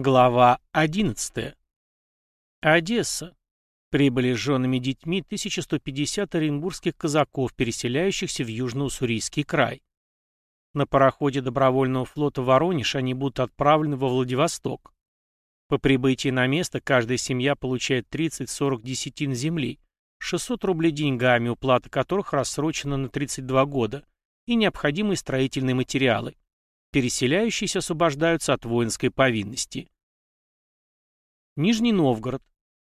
Глава 11. Одесса. Прибыли с женами и детьми 1150 оренбургских казаков, переселяющихся в Южно-Уссурийский край. На пароходе добровольного флота «Воронеж» они будут отправлены во Владивосток. По прибытии на место каждая семья получает 30-40 десятин земли, 600 рублей деньгами, уплата которых рассрочена на 32 года, и необходимые строительные материалы. Переселяющиеся освобождаются от воинской повинности. Нижний Новгород.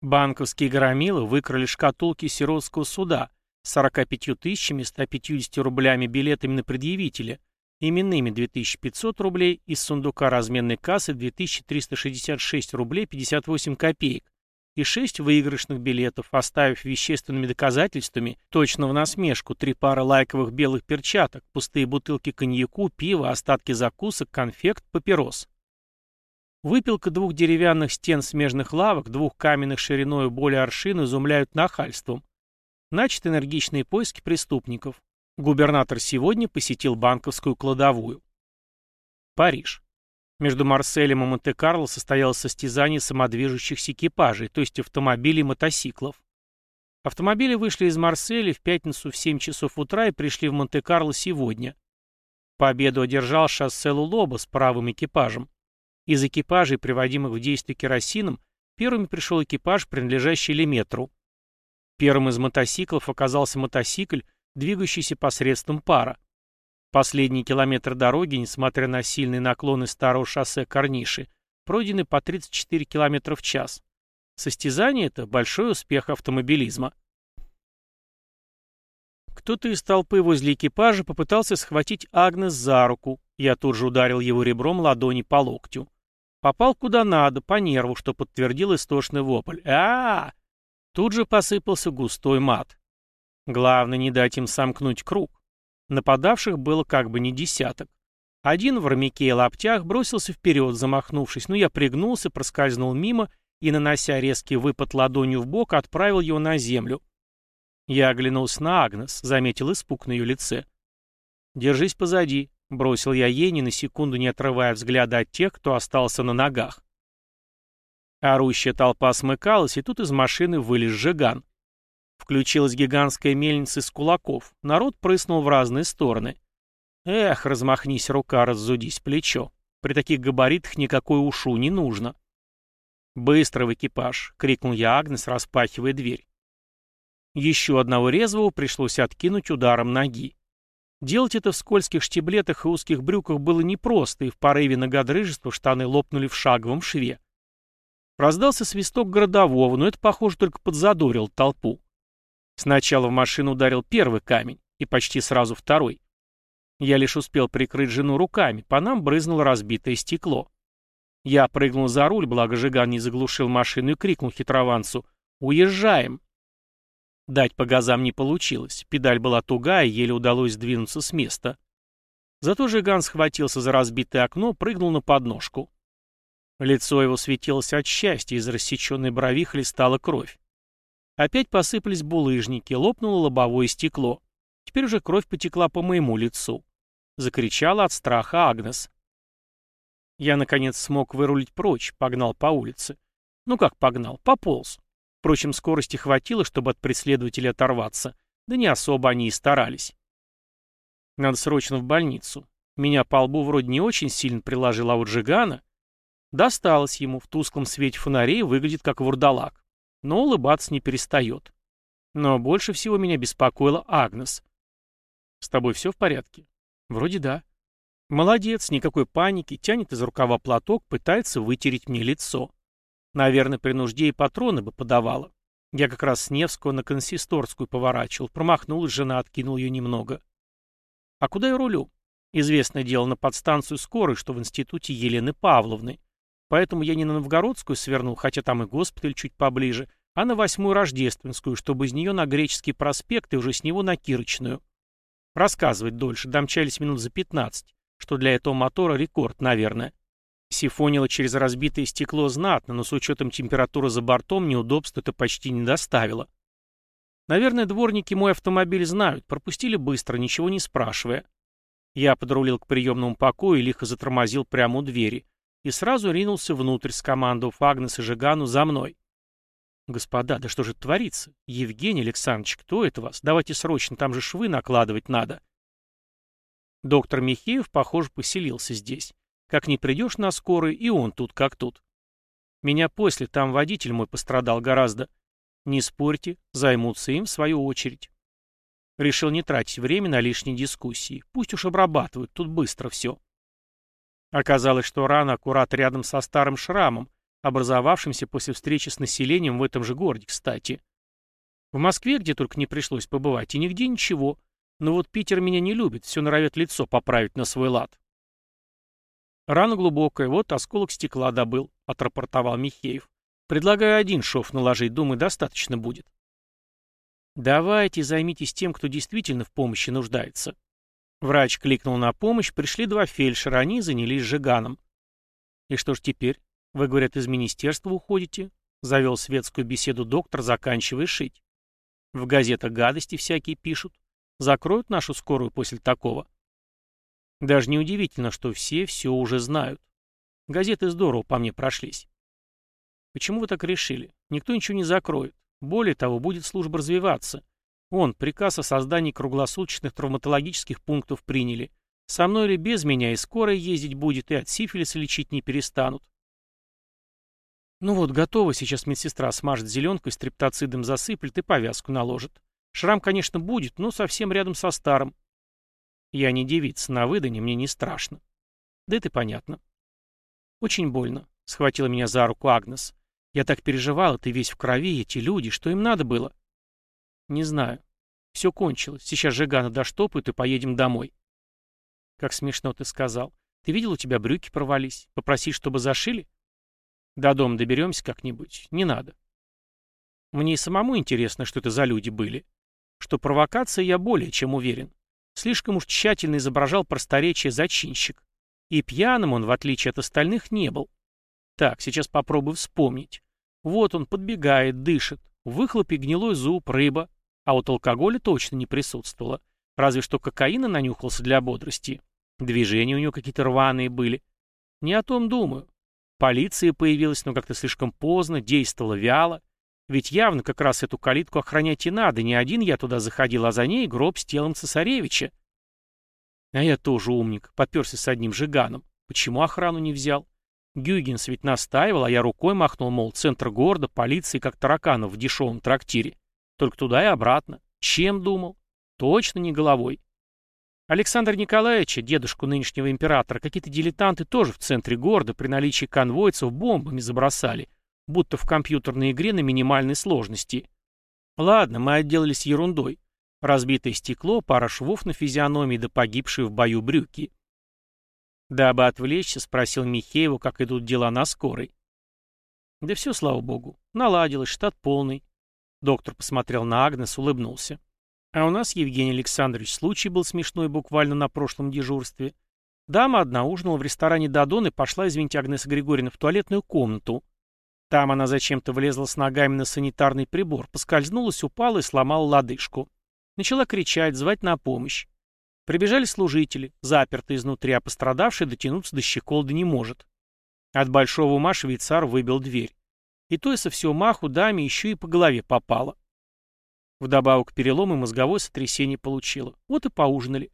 Банковские громилы выкрали шкатулки сиротского суда с 45 тысячами 150 рублями билетами на предъявителя, именными 2500 рублей, из сундука разменной кассы 2366 рублей 58 копеек и 6 выигрышных билетов, оставив вещественными доказательствами, точно в насмешку, три пары лайковых белых перчаток, пустые бутылки коньяку, пива, остатки закусок, конфект, папирос. Выпилка двух деревянных стен смежных лавок, двух каменных шириной более аршин изумляют нахальством. Начат энергичные поиски преступников. Губернатор сегодня посетил банковскую кладовую. Париж. Между Марселем и Монте-Карло состоялось состязание самодвижущихся экипажей, то есть автомобилей и мотоциклов. Автомобили вышли из Марселя в пятницу в 7 часов утра и пришли в Монте-Карло сегодня. Победу одержал шоссе Лулоба с правым экипажем. Из экипажей, приводимых в действие керосином, первыми пришел экипаж, принадлежащий Леметру. Первым из мотоциклов оказался мотоцикль, двигающийся посредством пара. Последние километры дороги, несмотря на сильные наклоны старого шоссе Корниши, пройдены по 34 км в час. Состязание это – большой успех автомобилизма. Кто-то из толпы возле экипажа попытался схватить Агнес за руку. Я тут же ударил его ребром ладони по локтю. Попал куда надо, по нерву, что подтвердил истошный вопль. а, -а, -а Тут же посыпался густой мат. Главное не дать им сомкнуть круг. Нападавших было как бы не десяток. Один в армяке и лаптях бросился вперед, замахнувшись, но я пригнулся, проскользнул мимо и, нанося резкий выпад ладонью в бок, отправил его на землю. Я оглянулся на Агнес, заметил испуг на ее лице. «Держись позади», Бросил я ей, ни на секунду не отрывая взгляда от тех, кто остался на ногах. Орущая толпа смыкалась, и тут из машины вылез Жиган. Включилась гигантская мельница из кулаков. Народ прыснул в разные стороны. Эх, размахнись рука, раззудись плечо. При таких габаритах никакой ушу не нужно. «Быстро в экипаж!» — крикнул я Агнес, распахивая дверь. Еще одного резвого пришлось откинуть ударом ноги. Делать это в скользких штиблетах и узких брюках было непросто, и в порыве нагодрыжества штаны лопнули в шаговом шве. Раздался свисток городового, но это, похоже, только подзадорил толпу. Сначала в машину ударил первый камень, и почти сразу второй. Я лишь успел прикрыть жену руками, по нам брызнуло разбитое стекло. Я прыгнул за руль, благо Жиган не заглушил машину и крикнул хитрованцу «Уезжаем!». Дать по газам не получилось, педаль была тугая, еле удалось сдвинуться с места. Зато Жиган схватился за разбитое окно, прыгнул на подножку. Лицо его светилось от счастья, из рассеченной брови хлестала кровь. Опять посыпались булыжники, лопнуло лобовое стекло. Теперь уже кровь потекла по моему лицу. Закричала от страха Агнес. Я, наконец, смог вырулить прочь, погнал по улице. Ну как погнал, пополз. Впрочем, скорости хватило, чтобы от преследователя оторваться. Да не особо они и старались. Надо срочно в больницу. Меня по лбу вроде не очень сильно приложила, а вот Жигана... Досталось ему, в тусклом свете фонарей выглядит как вурдалак. Но улыбаться не перестает. Но больше всего меня беспокоила Агнес. «С тобой все в порядке?» «Вроде да». «Молодец, никакой паники, тянет из рукава платок, пытается вытереть мне лицо». Наверное, при нужде и патроны бы подавала. Я как раз с Невского на консисторскую поворачивал. Промахнулась жена, откинул ее немного. А куда я рулю? Известное дело на подстанцию скорой, что в институте Елены Павловны. Поэтому я не на Новгородскую свернул, хотя там и госпиталь чуть поближе, а на Восьмую Рождественскую, чтобы из нее на Греческий проспект и уже с него на Кирочную. Рассказывать дольше, домчались минут за пятнадцать, что для этого мотора рекорд, наверное. Сифонило через разбитое стекло знатно, но с учетом температуры за бортом неудобств это почти не доставило. Наверное, дворники мой автомобиль знают, пропустили быстро, ничего не спрашивая. Я подрулил к приемному покою и лихо затормозил прямо у двери. и сразу ринулся внутрь, скомандовав Агнес и Жигану за мной. «Господа, да что же творится? Евгений Александрович, кто это вас? Давайте срочно, там же швы накладывать надо». Доктор Михеев, похоже, поселился здесь. Как не придешь на скорую, и он тут как тут. Меня после, там водитель мой пострадал гораздо. Не спорьте, займутся им в свою очередь. Решил не тратить время на лишние дискуссии. Пусть уж обрабатывают, тут быстро все. Оказалось, что рана аккурат рядом со старым шрамом, образовавшимся после встречи с населением в этом же городе, кстати. В Москве, где только не пришлось побывать, и нигде ничего. Но вот Питер меня не любит, все норовит лицо поправить на свой лад. Рана глубокая, вот осколок стекла добыл, отрапортовал Михеев. Предлагаю один шов наложить, думаю, достаточно будет. Давайте займитесь тем, кто действительно в помощи нуждается. Врач кликнул на помощь, пришли два фельдшера, они занялись Жиганом. И что ж теперь? Вы, говорят, из министерства уходите? Завел светскую беседу доктор, заканчивая шить. В газетах гадости всякие пишут. Закроют нашу скорую после такого. Даже неудивительно, что все все уже знают. Газеты здорово по мне прошлись. Почему вы так решили? Никто ничего не закроет. Более того, будет служба развиваться. Он, приказ о создании круглосуточных травматологических пунктов приняли. Со мной или без меня и скоро ездить будет, и от сифилиса лечить не перестанут. Ну вот, готово, сейчас медсестра смажет зеленкой, стриптоцидом засыплет и повязку наложит. Шрам, конечно, будет, но совсем рядом со старым. Я не девица, на выдане мне не страшно. Да это понятно. Очень больно, схватила меня за руку Агнес. Я так переживала, ты весь в крови, эти люди, что им надо было? Не знаю. Все кончилось. Сейчас Жигана доштопают и поедем домой. Как смешно ты сказал. Ты видел, у тебя брюки порвались. Попроси, чтобы зашили? До дома доберемся как-нибудь. Не надо. Мне и самому интересно, что это за люди были. Что провокация, я более чем уверен. Слишком уж тщательно изображал просторечие зачинщик. И пьяным он, в отличие от остальных, не был. Так, сейчас попробую вспомнить. Вот он подбегает, дышит. В выхлопе гнилой зуб, рыба. А вот алкоголя точно не присутствовало. Разве что кокаина нанюхался для бодрости. Движения у него какие-то рваные были. Не о том думаю. Полиция появилась, но как-то слишком поздно, действовала вяло. Ведь явно как раз эту калитку охранять и надо. Не один я туда заходил, а за ней гроб с телом цесаревича. А я тоже умник, поперся с одним жиганом. Почему охрану не взял? Гюйгенс ведь настаивал, а я рукой махнул, мол, центр города, полиции, как тараканов в дешевом трактире. Только туда и обратно. Чем думал? Точно не головой. Александр Николаевича, дедушку нынешнего императора, какие-то дилетанты тоже в центре города при наличии конвойцев бомбами забросали, будто в компьютерной игре на минимальной сложности. Ладно, мы отделались ерундой. Разбитое стекло, пара швов на физиономии да погибшие в бою брюки. Дабы отвлечься, спросил Михееву, как идут дела на скорой. Да все, слава богу. Наладилось, штат полный. Доктор посмотрел на Агнес, улыбнулся. А у нас, Евгений Александрович, случай был смешной буквально на прошлом дежурстве. Дама одна ужинала в ресторане «Дадон» и пошла, извините, Агнеса Григорьевна, в туалетную комнату. Там она зачем-то влезла с ногами на санитарный прибор, поскользнулась, упала и сломала лодыжку. Начала кричать, звать на помощь. Прибежали служители, запертые изнутри, а пострадавший дотянуться до щеколды не может. От большого ума швейцар выбил дверь. И то и со всего маху даме еще и по голове попало. Вдобавок перелом и мозговое сотрясение получила. Вот и поужинали.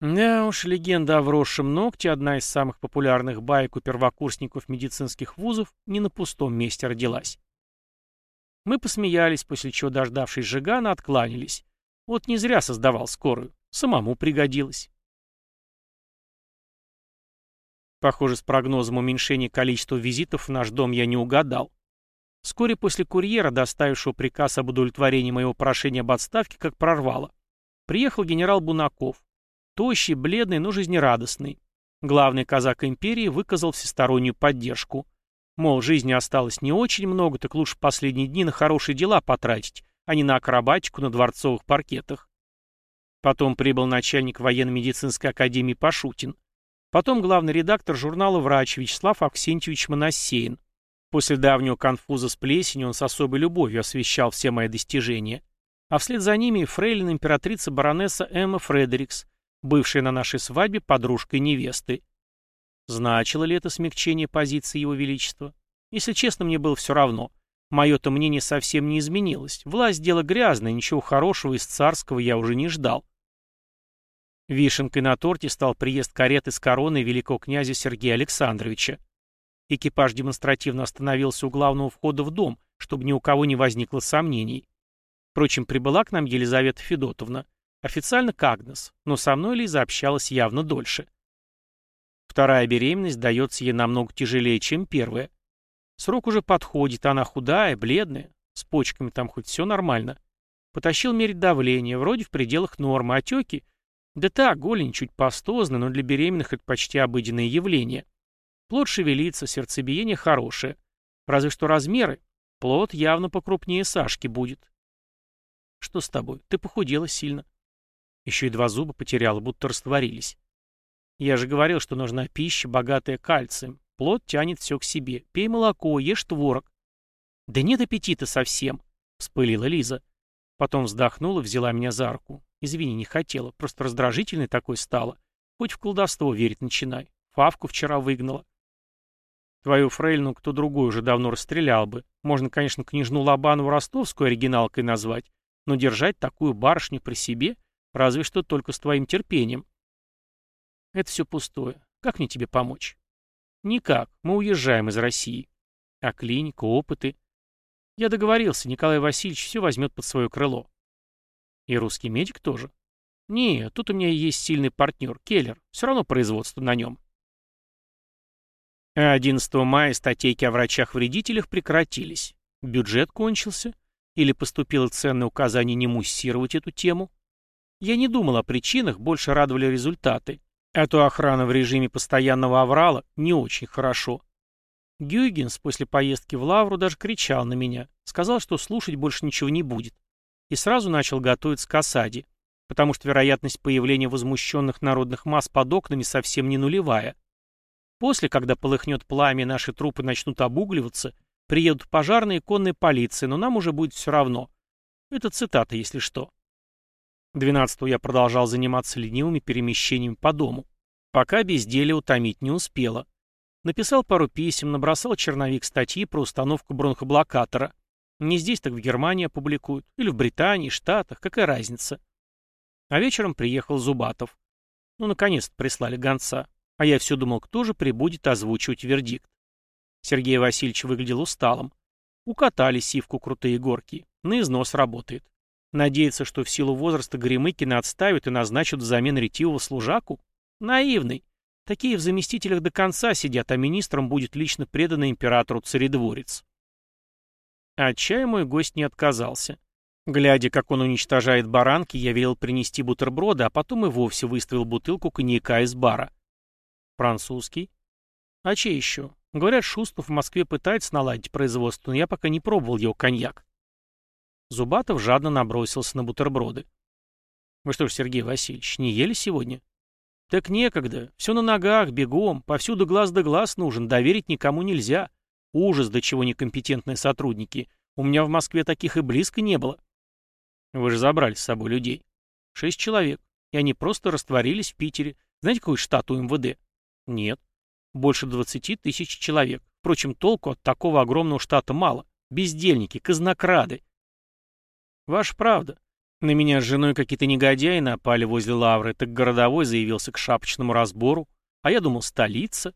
Да уж, легенда о вросшем ногте, одна из самых популярных баек у первокурсников медицинских вузов, не на пустом месте родилась. Мы посмеялись, после чего, дождавшись Жигана, откланялись. Вот не зря создавал скорую. Самому пригодилось. Похоже, с прогнозом уменьшения количества визитов в наш дом я не угадал. Вскоре после курьера, доставившего приказ об удовлетворении моего прошения об отставке, как прорвало, приехал генерал Бунаков. Тощий, бледный, но жизнерадостный. Главный казак империи выказал всестороннюю поддержку. Мол, жизни осталось не очень много, так лучше последние дни на хорошие дела потратить, а не на акробатику на дворцовых паркетах. Потом прибыл начальник военно-медицинской академии Пашутин. Потом главный редактор журнала «Врач» Вячеслав Аксентьевич Моносеин. После давнего конфуза с плесенью он с особой любовью освещал все мои достижения. А вслед за ними и фрейлин императрица баронесса Эмма Фредерикс, бывшая на нашей свадьбе подружкой невесты. Значило ли это смягчение позиции Его Величества? Если честно, мне было все равно. Мое-то мнение совсем не изменилось. Власть — дело грязное, ничего хорошего из царского я уже не ждал. Вишенкой на торте стал приезд кареты с короной великого князя Сергея Александровича. Экипаж демонстративно остановился у главного входа в дом, чтобы ни у кого не возникло сомнений. Впрочем, прибыла к нам Елизавета Федотовна. Официально к Агнес, но со мной Лиза общалась явно дольше. Вторая беременность дается ей намного тяжелее, чем первая. Срок уже подходит, она худая, бледная, с почками там хоть все нормально. Потащил мерить давление, вроде в пределах нормы, отеки. Да так, голень чуть пастозная, но для беременных это почти обыденное явление. Плод шевелится, сердцебиение хорошее. Разве что размеры. Плод явно покрупнее Сашки будет. Что с тобой? Ты похудела сильно. Еще и два зуба потеряла, будто растворились. Я же говорил, что нужна пища, богатая кальцием. Плод тянет все к себе. Пей молоко, ешь творог. Да нет аппетита совсем, вспылила Лиза. Потом вздохнула, взяла меня за руку. Извини, не хотела, просто раздражительной такой стала. Хоть в колдовство верить начинай. Фавку вчера выгнала. Твою фрейлину кто другой уже давно расстрелял бы. Можно, конечно, княжну Лобанову ростовскую оригиналкой назвать, но держать такую барышню при себе, разве что только с твоим терпением. Это все пустое. Как мне тебе помочь? Никак. Мы уезжаем из России. А клиника, опыты? Я договорился, Николай Васильевич все возьмет под свое крыло. И русский медик тоже? Не, тут у меня есть сильный партнер, Келлер. Все равно производство на нем. 11 мая статейки о врачах-вредителях прекратились. Бюджет кончился? Или поступило ценное указание не муссировать эту тему? Я не думал о причинах, больше радовали результаты. А то охрана в режиме постоянного аврала не очень хорошо. Гюйгенс после поездки в Лавру даже кричал на меня, сказал, что слушать больше ничего не будет. И сразу начал готовиться к осаде, потому что вероятность появления возмущенных народных масс под окнами совсем не нулевая. После, когда полыхнет пламя наши трупы начнут обугливаться, приедут пожарные и конные полиции, но нам уже будет все равно. Это цитата, если что. 12 я продолжал заниматься ленивыми перемещениями по дому. Пока безделие утомить не успела. Написал пару писем, набросал черновик статьи про установку бронхоблокатора. Не здесь, так в Германии опубликуют. Или в Британии, Штатах, какая разница. А вечером приехал Зубатов. Ну, наконец-то прислали гонца. А я все думал, кто же прибудет озвучивать вердикт. Сергей Васильевич выглядел усталым. Укатали сивку крутые горки. На износ работает. Надеется, что в силу возраста Горемыкина отставят и назначат взамен ретивого служаку? Наивный. Такие в заместителях до конца сидят, а министром будет лично преданный императору царедворец. От чая мой гость не отказался. Глядя, как он уничтожает баранки, я велел принести бутерброды, а потом и вовсе выставил бутылку коньяка из бара. Французский? А чей еще? Говорят, Шустов в Москве пытается наладить производство, но я пока не пробовал его коньяк. Зубатов жадно набросился на бутерброды. Вы что ж, Сергей Васильевич, не ели сегодня? Так некогда. Все на ногах, бегом. Повсюду глаз да глаз нужен. Доверить никому нельзя. Ужас, до чего некомпетентные сотрудники. У меня в Москве таких и близко не было. Вы же забрали с собой людей. Шесть человек. И они просто растворились в Питере. Знаете, какой штат у МВД? Нет. Больше 20 тысяч человек. Впрочем, толку от такого огромного штата мало. Бездельники, казнокрады. Ваша правда. На меня с женой какие-то негодяи напали возле лавры, так городовой заявился к шапочному разбору, а я думал, столица.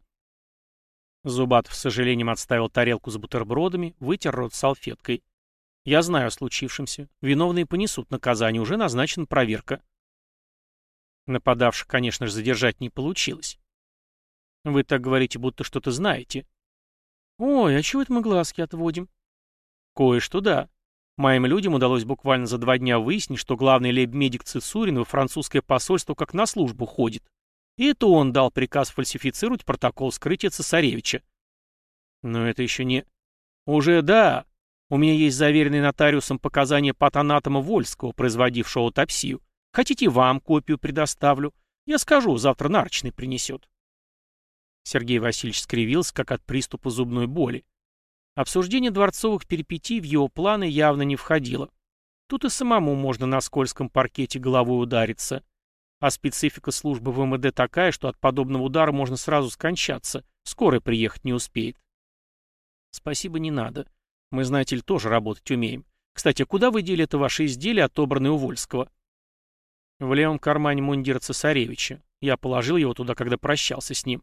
Зубатов с сожалением отставил тарелку с бутербродами, вытер рот салфеткой. Я знаю о случившемся. Виновные понесут наказание, уже назначена проверка. Нападавших, конечно же, задержать не получилось. Вы так говорите, будто что-то знаете. Ой, а чего это мы глазки отводим? Кое-что да. Моим людям удалось буквально за два дня выяснить, что главный лейб-медик Цицурин во французское посольство как на службу ходит. И это он дал приказ фальсифицировать протокол скрытия цесаревича. Но это еще не... Уже да. У меня есть заверенные нотариусом показания патанатома Вольского, производившего аутопсию. Хотите, вам копию предоставлю? Я скажу, завтра нарочный принесет. Сергей Васильевич скривился, как от приступа зубной боли. Обсуждение дворцовых перипетий в его планы явно не входило. Тут и самому можно на скользком паркете головой удариться. А специфика службы в МВД такая, что от подобного удара можно сразу скончаться. Скорая приехать не успеет. Спасибо, не надо. Мы, знаете ли, тоже работать умеем. Кстати, а куда вы дели это ваше изделие, отобранное у Вольского? В левом кармане мундира цесаревича. Я положил его туда, когда прощался с ним.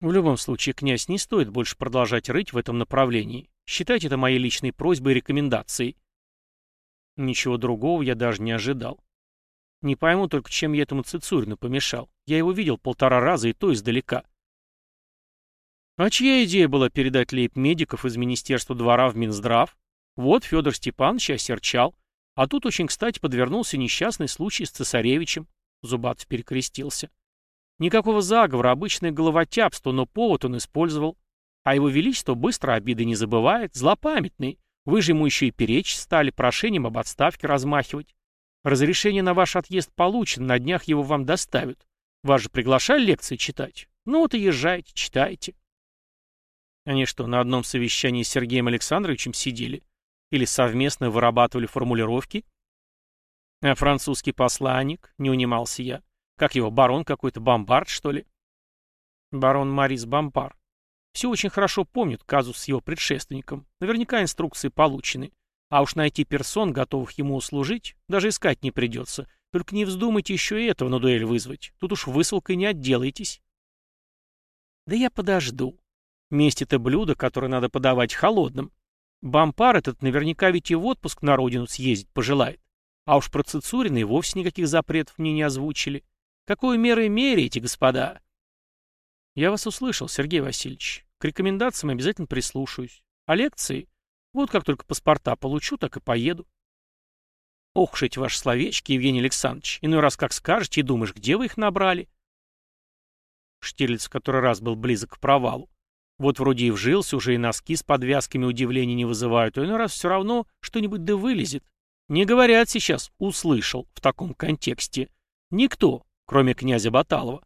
В любом случае, князь, не стоит больше продолжать рыть в этом направлении. Считайте это моей личной просьбой и рекомендацией. Ничего другого я даже не ожидал. Не пойму только, чем я этому Цицурину помешал. Я его видел полтора раза, и то издалека. А чья идея была передать лейб-медиков из Министерства двора в Минздрав? Вот Федор Степанович осерчал. А тут очень кстати подвернулся несчастный случай с цесаревичем. Зубатов перекрестился. Никакого заговора, обычное головотяпство, но повод он использовал. А его величество быстро обиды не забывает, злопамятный. Вы же ему еще и перечь стали, прошением об отставке размахивать. Разрешение на ваш отъезд получено, на днях его вам доставят. Вас же приглашали лекции читать? Ну вот и езжайте, читайте. Они что, на одном совещании с Сергеем Александровичем сидели? Или совместно вырабатывали формулировки? А французский посланник, не унимался я. Как его, барон какой-то, бомбард, что ли? Барон Марис Бомбар. Все очень хорошо помнят казус с его предшественником. Наверняка инструкции получены. А уж найти персон, готовых ему услужить, даже искать не придется. Только не вздумайте еще и этого на дуэль вызвать. Тут уж высылкой не отделаетесь. Да я подожду. Месть — это блюдо, которое надо подавать холодным. Бампар этот наверняка ведь и в отпуск на родину съездить пожелает. А уж про Цицурина и вовсе никаких запретов мне не озвучили. Какую меры меряете, господа? Я вас услышал, Сергей Васильевич. К рекомендациям обязательно прислушаюсь. А лекции? Вот как только паспорта получу, так и поеду. Ох уж эти ваши словечки, Евгений Александрович. Иной раз как скажете и думаешь, где вы их набрали? Штирлиц в который раз был близок к провалу. Вот вроде и вжился, уже и носки с подвязками удивления не вызывают, а иной раз все равно что-нибудь да вылезет. Не говорят сейчас «услышал» в таком контексте. Никто, кроме князя Баталова.